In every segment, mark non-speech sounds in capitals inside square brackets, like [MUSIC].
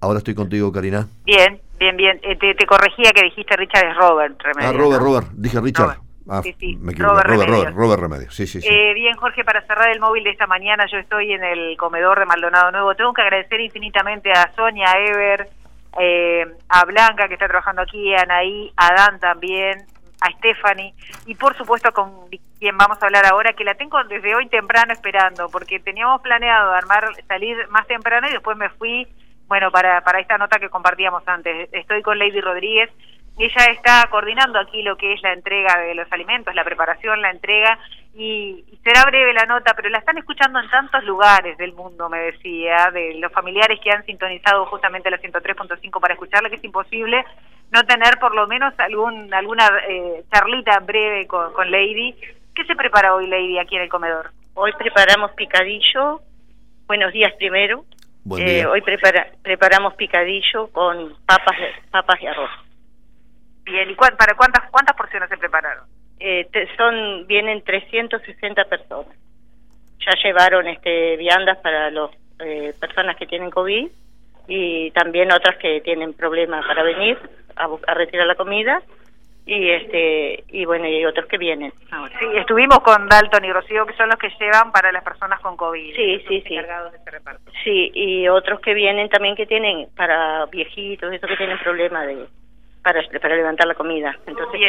Ahora estoy contigo, Karina. Bien, bien, bien. Eh, te, te, corregía que dijiste Richard es Robert Remedios. Ah, Robert, Robert. Dije Richard. Robert. Ah, sí, sí. Me Robert, Robert, Robert, Robert, Remedios. Sí, sí, sí. Eh, bien, Jorge, para cerrar el móvil de esta mañana, yo estoy en el comedor de Maldonado Nuevo. Tengo que agradecer infinitamente a Sonia, a Ever, eh, a Blanca, que está trabajando aquí, a Anaí, a Dan también, a Stephanie y por supuesto con quien vamos a hablar ahora, que la tengo desde hoy temprano esperando, porque teníamos planeado armar, salir más temprano y después me fui, bueno, para, para esta nota que compartíamos antes. Estoy con Lady Rodríguez, ella está coordinando aquí lo que es la entrega de los alimentos, la preparación, la entrega, y, será breve la nota, pero la están escuchando en tantos lugares del mundo, me decía, de los familiares que han sintonizado justamente la 103.5 para escucharla, que es imposible no tener por lo menos algún alguna eh, charlita breve con, con Lady. ¿Qué se prepara hoy, Lady, aquí en el comedor? Hoy preparamos picadillo. Buenos días primero. Eh, hoy prepara, preparamos picadillo con papas, papas y arroz. Bien, ¿y para cuántas cuántas porciones se prepararon? Eh, son vienen 360 personas. Ya llevaron este viandas para las eh, personas que tienen COVID y también otras que tienen problemas para venir a, a retirar la comida y este y bueno y otros que vienen sí estuvimos con Dalton y Rocío que son los que llevan para las personas con covid sí sí sí. este sí y otros que vienen también que tienen para viejitos esos que tienen problemas de para para levantar la comida. Entonces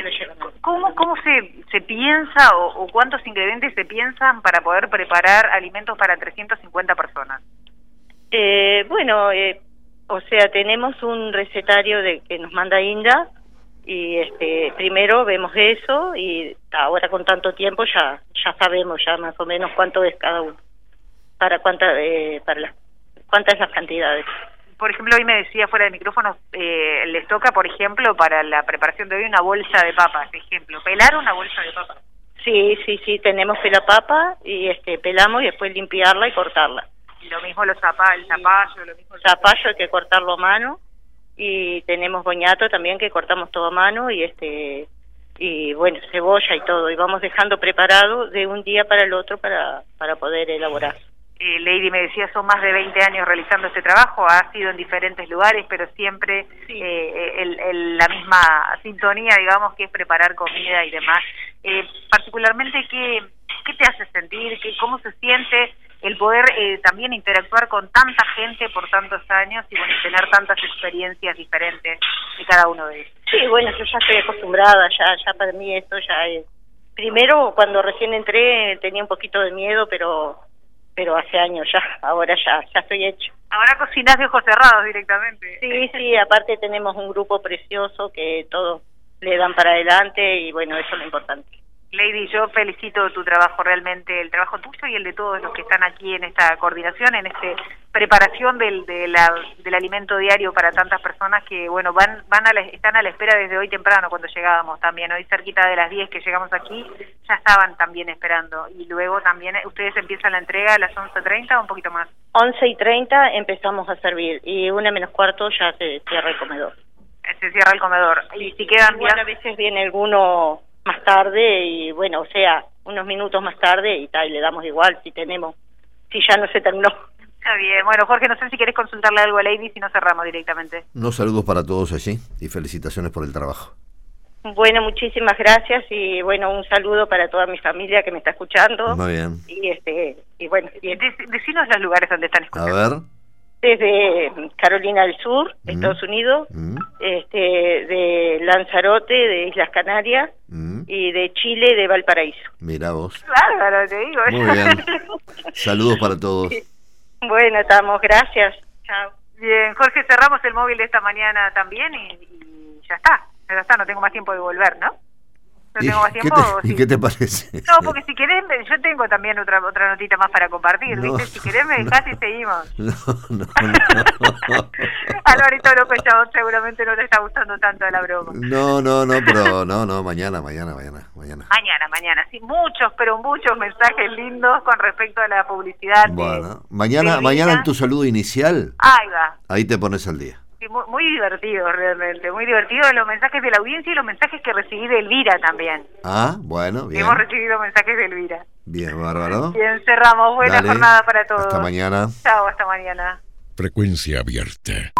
cómo cómo se se piensa o, cuántos ingredientes se piensan para poder preparar alimentos para 350 personas eh, bueno eh, o sea, tenemos un recetario de que nos manda Inda y este primero vemos eso y ahora con tanto tiempo ya ya sabemos ya más o menos cuánto es cada uno para cuánta eh, para las cuántas las cantidades. Por ejemplo hoy me decía fuera de micrófono eh, les toca por ejemplo para la preparación de hoy una bolsa de papas ejemplo pelar una bolsa de papas. Sí sí sí tenemos pela papa y este pelamos y después limpiarla y cortarla. Lo mismo los zapallos, el zapallo, lo mismo zapallo hay que cortarlo a mano y tenemos boñato también que cortamos todo a mano y este y bueno, cebolla y todo y vamos dejando preparado de un día para el otro para para poder elaborar. Eh, Lady me decía, son más de 20 años realizando este trabajo, ha sido en diferentes lugares, pero siempre eh, el, la misma sintonía, digamos, que es preparar comida y demás. Eh, particularmente, ¿qué, ¿qué te hace sentir? ¿Qué, ¿Cómo se siente el poder eh, también interactuar con tanta gente por tantos años y bueno, tener tantas experiencias diferentes de cada uno de ellos. Sí, bueno, yo ya estoy acostumbrada, ya, ya para mí esto ya es... Primero, cuando recién entré tenía un poquito de miedo, pero pero hace años ya, ahora ya, ya estoy hecho. Ahora cocinas de ojos cerrados directamente. Sí, sí, aparte tenemos un grupo precioso que todos le dan para adelante y bueno, eso es lo importante. Lady, yo felicito tu trabajo realmente, el trabajo tuyo y el de todos los que están aquí en esta coordinación, en esta preparación del, de la, del alimento diario para tantas personas que, bueno, van, van a están a la espera desde hoy temprano cuando llegábamos también. Hoy cerquita de las 10 que llegamos aquí, ya estaban también esperando. Y luego también, ¿ustedes empiezan la entrega a las 11.30 o un poquito más? 11 y 30 empezamos a servir y una menos cuarto ya se cierra el comedor. Se cierra el comedor. Y si quedan... Bueno, a veces viene alguno más tarde y bueno, o sea, unos minutos más tarde y tal, y le damos igual si tenemos, si ya no se terminó. Está bien, bueno Jorge, no sé si querés consultarle algo a Lady, si no cerramos directamente. Unos saludos para todos allí y felicitaciones por el trabajo. Bueno, muchísimas gracias y bueno, un saludo para toda mi familia que me está escuchando. Muy bien. Y este y bueno, y... decinos los lugares donde están escuchando. A ver desde Carolina del Sur, mm. Estados Unidos, mm. este, de Lanzarote, de Islas Canarias mm. Y de Chile, de Valparaíso. Mira vos. Bárbaro, te digo. Muy bien. [LAUGHS] Saludos para todos. Bueno, estamos, gracias. Chao. Bien, Jorge, cerramos el móvil de esta mañana también y, y ya está. Ya está, no tengo más tiempo de volver, ¿no? ¿No tengo más tiempo? ¿Y qué te parece? No, porque si querés, yo tengo también otra otra notita más para compartir, ¿viste? Si querés, me dejás y seguimos. No, no, no. [LAUGHS] Alvarito López Chabón seguramente no te está gustando tanto la broma. No, no, no, pero no, no, mañana, mañana, mañana, mañana. Mañana, mañana, sí, muchos, pero muchos mensajes lindos con respecto a la publicidad. Bueno, mañana, mañana en tu saludo inicial. Ahí va. Ahí te pones al día muy, divertido realmente, muy divertido los mensajes de la audiencia y los mensajes que recibí de Elvira también. Ah, bueno, bien. Hemos recibido mensajes de Elvira. Bien, bárbaro. Bien, cerramos. Buena jornada para todos. Hasta mañana. Chao, hasta mañana. Frecuencia abierta.